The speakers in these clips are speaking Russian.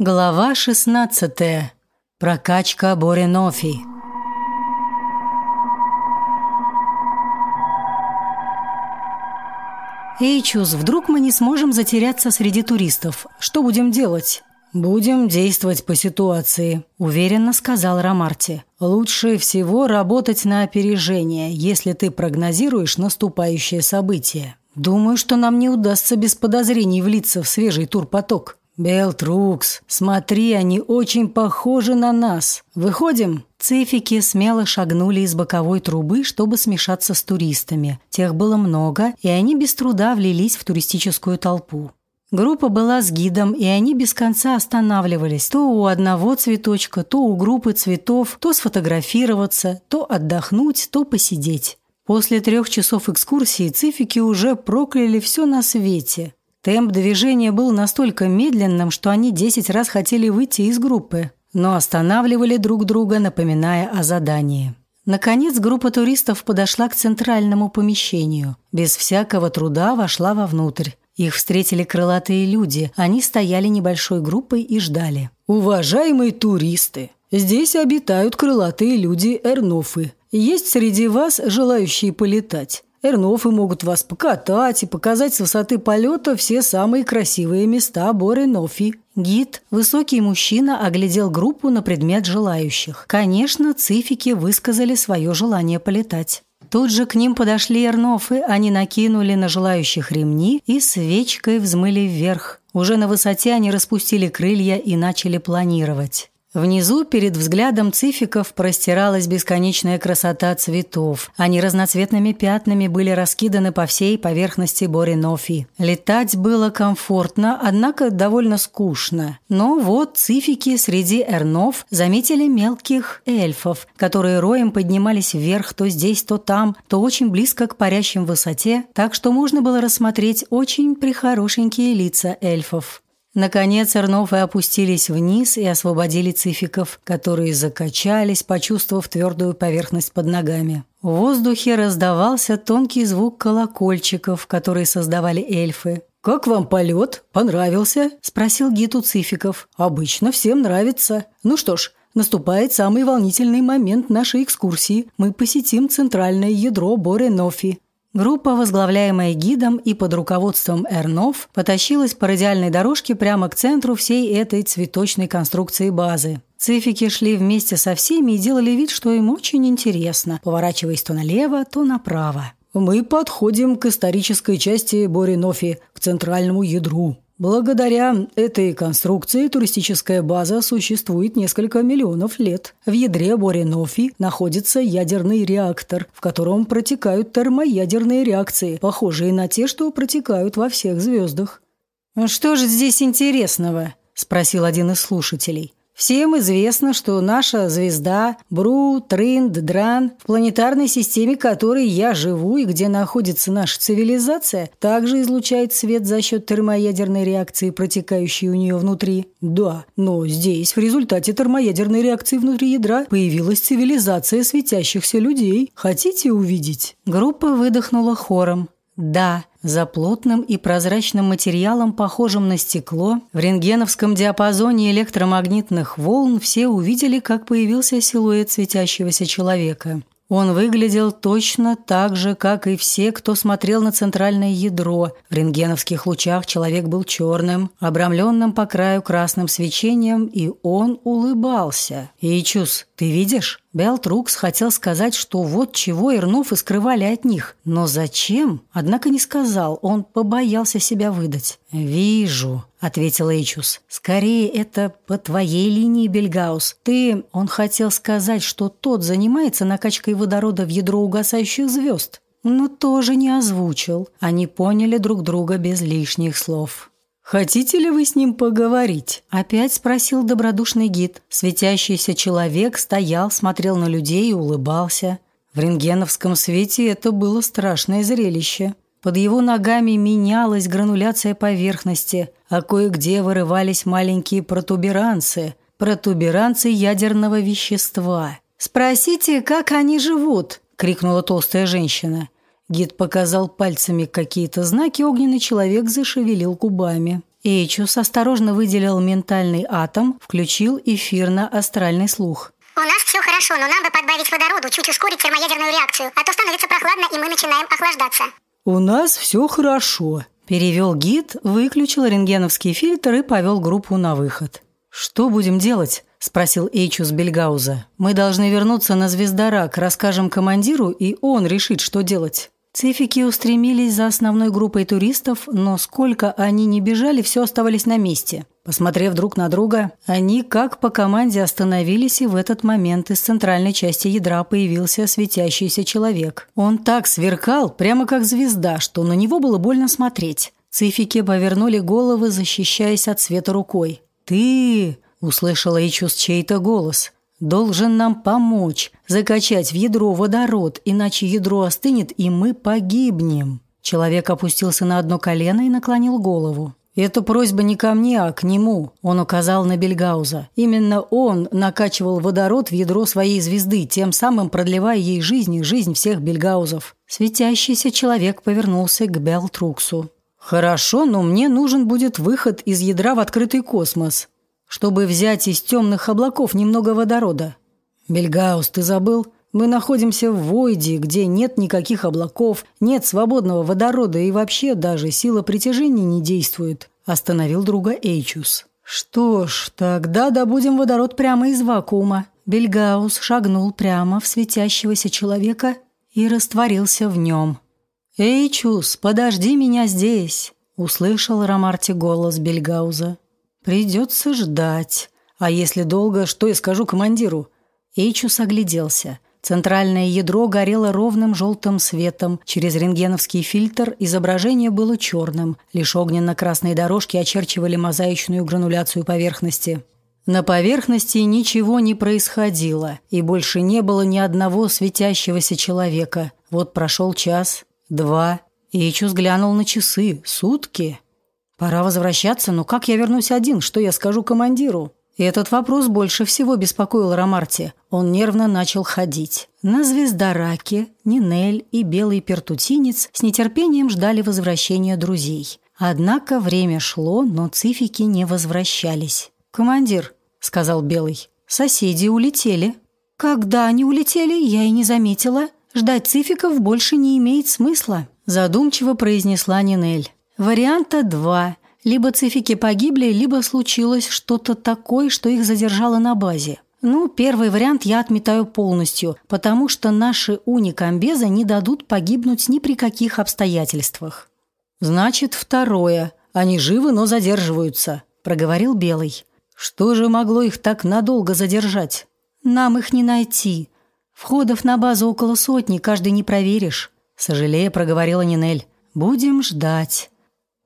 Глава 16. Прокачка Боринофи. Эйчус, вдруг мы не сможем затеряться среди туристов. Что будем делать? Будем действовать по ситуации, уверенно сказал Ромарти. Лучше всего работать на опережение, если ты прогнозируешь наступающее событие. Думаю, что нам не удастся без подозрений влиться в свежий турпоток. «Белтрукс, смотри, они очень похожи на нас. Выходим?» Цифики смело шагнули из боковой трубы, чтобы смешаться с туристами. Тех было много, и они без труда влились в туристическую толпу. Группа была с гидом, и они без конца останавливались то у одного цветочка, то у группы цветов, то сфотографироваться, то отдохнуть, то посидеть. После трех часов экскурсии цифики уже прокляли все на свете. Темп движения был настолько медленным, что они десять раз хотели выйти из группы, но останавливали друг друга, напоминая о задании. Наконец группа туристов подошла к центральному помещению. Без всякого труда вошла вовнутрь. Их встретили крылатые люди. Они стояли небольшой группой и ждали. «Уважаемые туристы, здесь обитают крылатые люди Эрнофы. Есть среди вас желающие полетать? Эрнофы могут вас покатать и показать с высоты полета все самые красивые места Боренофи. Гид, высокий мужчина, оглядел группу на предмет желающих. Конечно, цифики высказали свое желание полетать. Тут же к ним подошли эрнофы, они накинули на желающих ремни и свечкой взмыли вверх. Уже на высоте они распустили крылья и начали планировать. Внизу перед взглядом цификов простиралась бесконечная красота цветов. Они разноцветными пятнами были раскиданы по всей поверхности Боринофи. Летать было комфортно, однако довольно скучно. Но вот цифики среди эрнов заметили мелких эльфов, которые роем поднимались вверх то здесь, то там, то очень близко к парящим высоте, так что можно было рассмотреть очень прихорошенькие лица эльфов. Наконец Эрнофы опустились вниз и освободили цификов, которые закачались, почувствовав твердую поверхность под ногами. В воздухе раздавался тонкий звук колокольчиков, которые создавали эльфы. «Как вам полет? Понравился?» – спросил гид у цификов. «Обычно всем нравится. Ну что ж, наступает самый волнительный момент нашей экскурсии. Мы посетим центральное ядро Боренофи. Группа, возглавляемая гидом и под руководством Эрнов, потащилась по радиальной дорожке прямо к центру всей этой цветочной конструкции базы. Цифики шли вместе со всеми и делали вид, что им очень интересно, поворачиваясь то налево, то направо. «Мы подходим к исторической части Боринофи, к центральному ядру», Благодаря этой конструкции туристическая база существует несколько миллионов лет. В ядре Боринофи находится ядерный реактор, в котором протекают термоядерные реакции, похожие на те, что протекают во всех звездах. «Что же здесь интересного?» – спросил один из слушателей. Всем известно, что наша звезда Бру, Тринд, Дран, в планетарной системе которой я живу и где находится наша цивилизация, также излучает свет за счет термоядерной реакции, протекающей у нее внутри. Да, но здесь в результате термоядерной реакции внутри ядра появилась цивилизация светящихся людей. Хотите увидеть? Группа выдохнула хором. Да, за плотным и прозрачным материалом, похожим на стекло, в рентгеновском диапазоне электромагнитных волн все увидели, как появился силуэт светящегося человека. Он выглядел точно так же, как и все, кто смотрел на центральное ядро. В рентгеновских лучах человек был черным, обрамленным по краю красным свечением, и он улыбался. «Ичус, ты видишь?» Белтрукс хотел сказать, что вот чего Ирнов и скрывали от них. Но зачем? Однако не сказал, он побоялся себя выдать. «Вижу», — ответил Эйчус. «Скорее, это по твоей линии, Бельгаус. Ты...» Он хотел сказать, что тот занимается накачкой водорода в ядро угасающих звезд, но тоже не озвучил. Они поняли друг друга без лишних слов. «Хотите ли вы с ним поговорить?» Опять спросил добродушный гид. Светящийся человек стоял, смотрел на людей и улыбался. В рентгеновском свете это было страшное зрелище. Под его ногами менялась грануляция поверхности, а кое-где вырывались маленькие протуберанцы, протуберанцы ядерного вещества. «Спросите, как они живут?» – крикнула толстая женщина. Гид показал пальцами какие-то знаки, огненный человек зашевелил губами. Эйчус осторожно выделил ментальный атом, включил эфирно-астральный слух. У нас все хорошо, но нам бы подбавить водороду, чуть ускорить термоядерную реакцию, а то становится прохладно, и мы начинаем охлаждаться. У нас все хорошо, перевел гид, выключил рентгеновский фильтр и повел группу на выход. Что будем делать? – спросил Эйчус Бельгауза. «Мы должны вернуться на Звездорак, расскажем командиру, и он решит, что делать». Цифики устремились за основной группой туристов, но сколько они ни бежали, все оставались на месте. Посмотрев друг на друга, они как по команде остановились, и в этот момент из центральной части ядра появился светящийся человек. Он так сверкал, прямо как звезда, что на него было больно смотреть. Цифики повернули головы, защищаясь от света рукой. «Ты!» Услышала Ичус чей-то голос. «Должен нам помочь, закачать в ядро водород, иначе ядро остынет, и мы погибнем». Человек опустился на одно колено и наклонил голову. «Это просьба не ко мне, а к нему», – он указал на Бельгауза. Именно он накачивал водород в ядро своей звезды, тем самым продлевая ей жизнь и жизнь всех Бельгаузов. Светящийся человек повернулся к Белтруксу. «Хорошо, но мне нужен будет выход из ядра в открытый космос чтобы взять из темных облаков немного водорода. Бельгаус, ты забыл? Мы находимся в Войде, где нет никаких облаков, нет свободного водорода и вообще даже сила притяжения не действует. Остановил друга Эйчус. Что ж, тогда добудем водород прямо из вакуума. Бельгаус шагнул прямо в светящегося человека и растворился в нем. «Эйчус, подожди меня здесь!» – услышал Ромарти голос Бельгауза. Придется ждать. А если долго, что я скажу командиру? Эйчус огляделся. Центральное ядро горело ровным желтым светом. Через рентгеновский фильтр изображение было черным. Лишь огненно-красные дорожки очерчивали мозаичную грануляцию поверхности. На поверхности ничего не происходило, и больше не было ни одного светящегося человека. Вот прошел час, два. Эйчус глянул на часы. Сутки. Пора возвращаться, но как я вернусь один? Что я скажу командиру? Этот вопрос больше всего беспокоил Ромарти. Он нервно начал ходить. На звездораке Нинель и белый пертутинец с нетерпением ждали возвращения друзей. Однако время шло, но цифики не возвращались. «Командир», — сказал Белый, — «соседи улетели». «Когда они улетели, я и не заметила. Ждать цификов больше не имеет смысла», — задумчиво произнесла Нинель. Варианта два. Либо цифики погибли, либо случилось что-то такое, что их задержало на базе. Ну, первый вариант я отметаю полностью, потому что наши уникамбезы не дадут погибнуть ни при каких обстоятельствах. Значит, второе. Они живы, но задерживаются, проговорил Белый. Что же могло их так надолго задержать? Нам их не найти. Входов на базу около сотни, каждый не проверишь, сожалея проговорила Нинель. Будем ждать.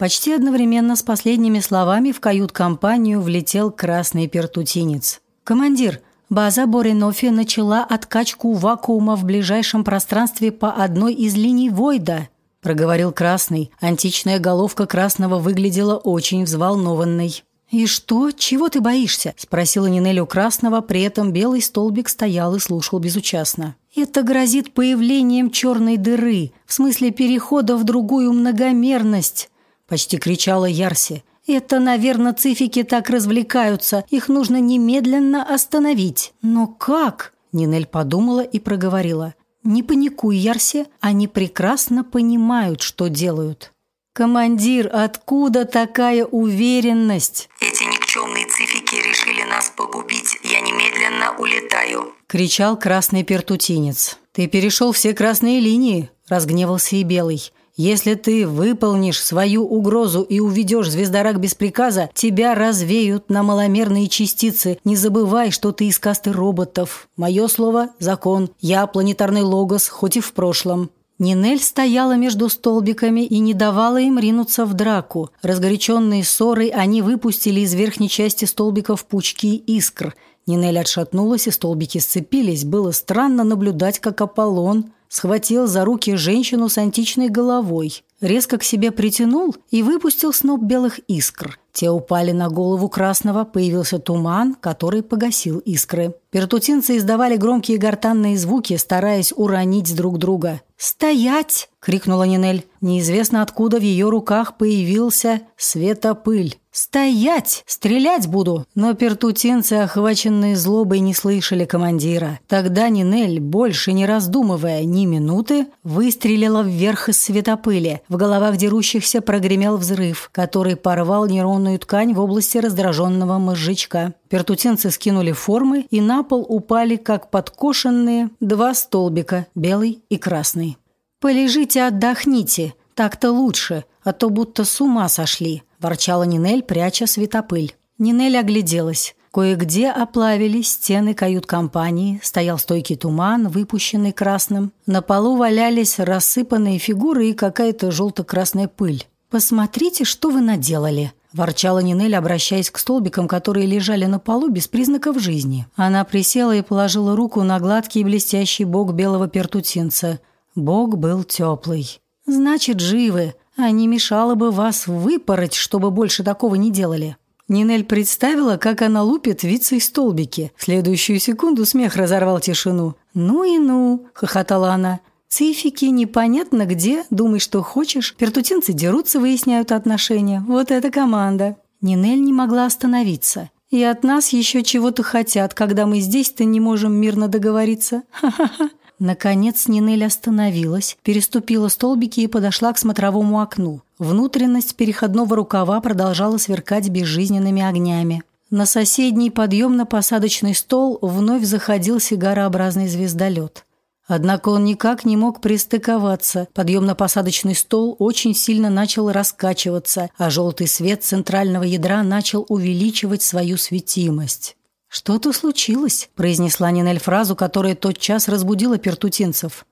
Почти одновременно с последними словами в кают-компанию влетел красный пертутинец. «Командир, база Боринофи начала откачку вакуума в ближайшем пространстве по одной из линий Войда», – проговорил красный. Античная головка красного выглядела очень взволнованной. «И что? Чего ты боишься?» – спросила Нинель у красного, при этом белый столбик стоял и слушал безучастно. «Это грозит появлением черной дыры, в смысле перехода в другую многомерность почти кричала Ярси. Это, наверное, цифики так развлекаются. Их нужно немедленно остановить. Но как? Нинель подумала и проговорила. Не паникуй, Ярси, они прекрасно понимают, что делают. Командир, откуда такая уверенность? Эти никчемные цифики решили нас погубить. Я немедленно улетаю, кричал красный пертутинец. Ты перешел все красные линии, разгневался и белый. Если ты выполнишь свою угрозу и уведешь звездорак без приказа, тебя развеют на маломерные частицы. Не забывай, что ты из касты роботов. Мое слово – закон. Я планетарный логос, хоть и в прошлом». Нинель стояла между столбиками и не давала им ринуться в драку. Разгоряченные ссорой они выпустили из верхней части столбиков пучки искр. Нинель отшатнулась, и столбики сцепились. Было странно наблюдать, как Аполлон схватил за руки женщину с античной головой, резко к себе притянул и выпустил сноп белых искр. Те упали на голову красного, появился туман, который погасил искры. Пертутинцы издавали громкие гортанные звуки, стараясь уронить друг друга. «Стоять!» — крикнула Нинель. Неизвестно откуда в ее руках появился светопыль. «Стоять! Стрелять буду!» Но пертутинцы, охваченные злобой, не слышали командира. Тогда Нинель, больше не раздумывая ни минуты, выстрелила вверх из светопыли. В головах дерущихся прогремел взрыв, который порвал нейронную ткань в области раздраженного мозжечка. Пертутинцы скинули формы и на пол упали, как подкошенные, два столбика, белый и красный. «Полежите, отдохните, так-то лучше, а то будто с ума сошли», – ворчала Нинель, пряча светопыль. Нинель огляделась. Кое-где оплавились стены кают-компании, стоял стойкий туман, выпущенный красным. На полу валялись рассыпанные фигуры и какая-то желто-красная пыль. «Посмотрите, что вы наделали!» – ворчала Нинель, обращаясь к столбикам, которые лежали на полу без признаков жизни. Она присела и положила руку на гладкий и блестящий бок белого пертутинца – Бог был теплый. «Значит, живы, а не мешало бы вас выпороть, чтобы больше такого не делали». Нинель представила, как она лупит вицы столбики. В следующую секунду смех разорвал тишину. «Ну и ну!» – хохотала она. «Цифики непонятно где, думай, что хочешь. Пертутинцы дерутся, выясняют отношения. Вот эта команда!» Нинель не могла остановиться. «И от нас еще чего-то хотят, когда мы здесь-то не можем мирно договориться. Ха-ха-ха!» Наконец Нинель остановилась, переступила столбики и подошла к смотровому окну. Внутренность переходного рукава продолжала сверкать безжизненными огнями. На соседний подъемно-посадочный стол вновь заходил сигарообразный звездолет. Однако он никак не мог пристыковаться. Подъемно-посадочный стол очень сильно начал раскачиваться, а желтый свет центрального ядра начал увеличивать свою светимость. «Что-то случилось», – произнесла Нинель фразу, которая тотчас разбудила пертутинцев.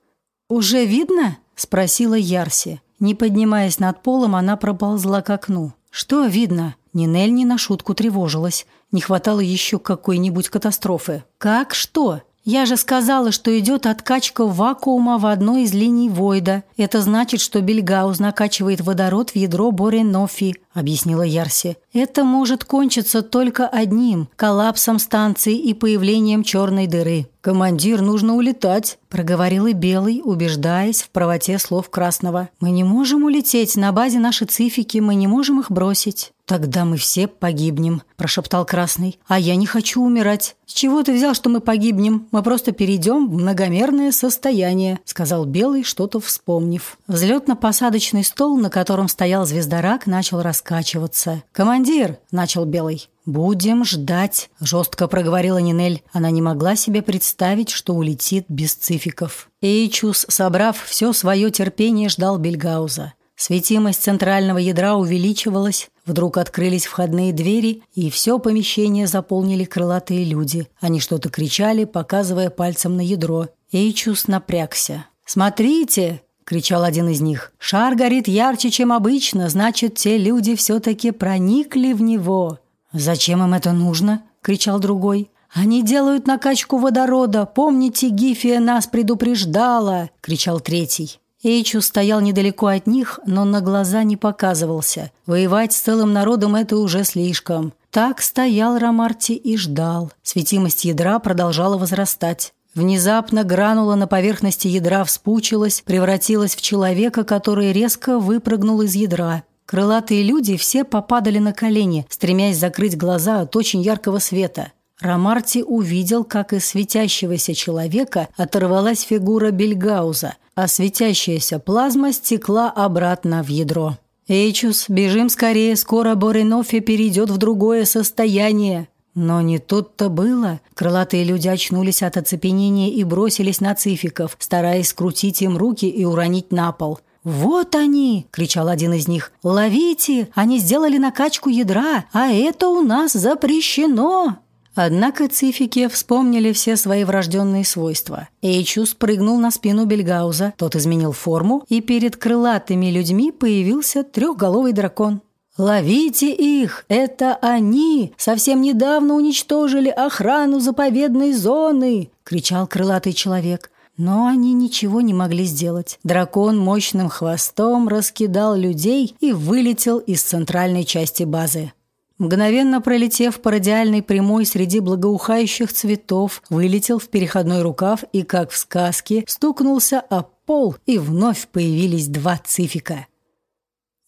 «Уже видно?» – спросила Ярси. Не поднимаясь над полом, она проползла к окну. «Что видно?» Нинель не на шутку тревожилась. Не хватало еще какой-нибудь катастрофы. «Как что?» «Я же сказала, что идет откачка вакуума в одной из линий Войда. Это значит, что Бельгауз накачивает водород в ядро Боренофи», — объяснила Ярси. «Это может кончиться только одним – коллапсом станции и появлением черной дыры». «Командир, нужно улетать», – проговорил и Белый, убеждаясь в правоте слов Красного. «Мы не можем улететь, на базе наши цифики, мы не можем их бросить». «Тогда мы все погибнем», – прошептал Красный. «А я не хочу умирать». «С чего ты взял, что мы погибнем? Мы просто перейдем в многомерное состояние», – сказал Белый, что-то вспомнив. Взлетно-посадочный стол, на котором стоял звездорак, начал раскачиваться. «Командир», – начал Белый. «Будем ждать», – жестко проговорила Нинель. Она не могла себе представить, что улетит без цификов. Эйчус, собрав все свое терпение, ждал Бельгауза. Светимость центрального ядра увеличивалась, вдруг открылись входные двери, и все помещение заполнили крылатые люди. Они что-то кричали, показывая пальцем на ядро. Эйчус напрягся. «Смотрите!» – кричал один из них. «Шар горит ярче, чем обычно, значит, те люди все-таки проникли в него». «Зачем им это нужно?» – кричал другой. «Они делают накачку водорода. Помните, Гифия нас предупреждала!» – кричал третий. Эйчу стоял недалеко от них, но на глаза не показывался. Воевать с целым народом – это уже слишком. Так стоял Ромарти и ждал. Светимость ядра продолжала возрастать. Внезапно гранула на поверхности ядра вспучилась, превратилась в человека, который резко выпрыгнул из ядра. Крылатые люди все попадали на колени, стремясь закрыть глаза от очень яркого света. Ромарти увидел, как из светящегося человека оторвалась фигура Бельгауза – а светящаяся плазма стекла обратно в ядро. «Эйчус, бежим скорее, скоро Боринофи перейдет в другое состояние». Но не тут-то было. Крылатые люди очнулись от оцепенения и бросились на цификов, стараясь скрутить им руки и уронить на пол. «Вот они!» – кричал один из них. «Ловите! Они сделали накачку ядра, а это у нас запрещено!» Однако цифики вспомнили все свои врожденные свойства. Эйчу спрыгнул на спину Бельгауза, тот изменил форму, и перед крылатыми людьми появился трехголовый дракон. «Ловите их! Это они! Совсем недавно уничтожили охрану заповедной зоны!» – кричал крылатый человек. Но они ничего не могли сделать. Дракон мощным хвостом раскидал людей и вылетел из центральной части базы. Мгновенно пролетев по радиальной прямой среди благоухающих цветов, вылетел в переходной рукав и, как в сказке, стукнулся о пол, и вновь появились два цифика.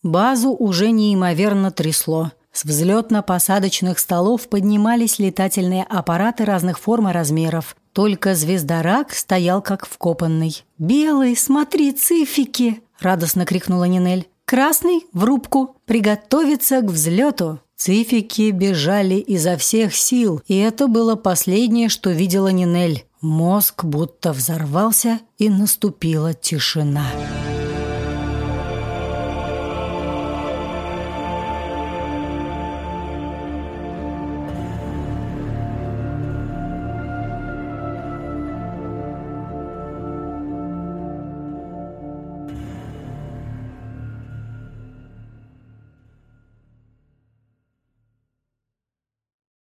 Базу уже неимоверно трясло. С взлетно-посадочных столов поднимались летательные аппараты разных форм и размеров. Только звездорак стоял как вкопанный. «Белый, смотри, цифики!» – радостно крикнула Нинель. «Красный – в рубку! Приготовиться к взлету!» Цифики бежали изо всех сил, и это было последнее, что видела Нинель. Мозг будто взорвался, и наступила тишина. «Тишина!»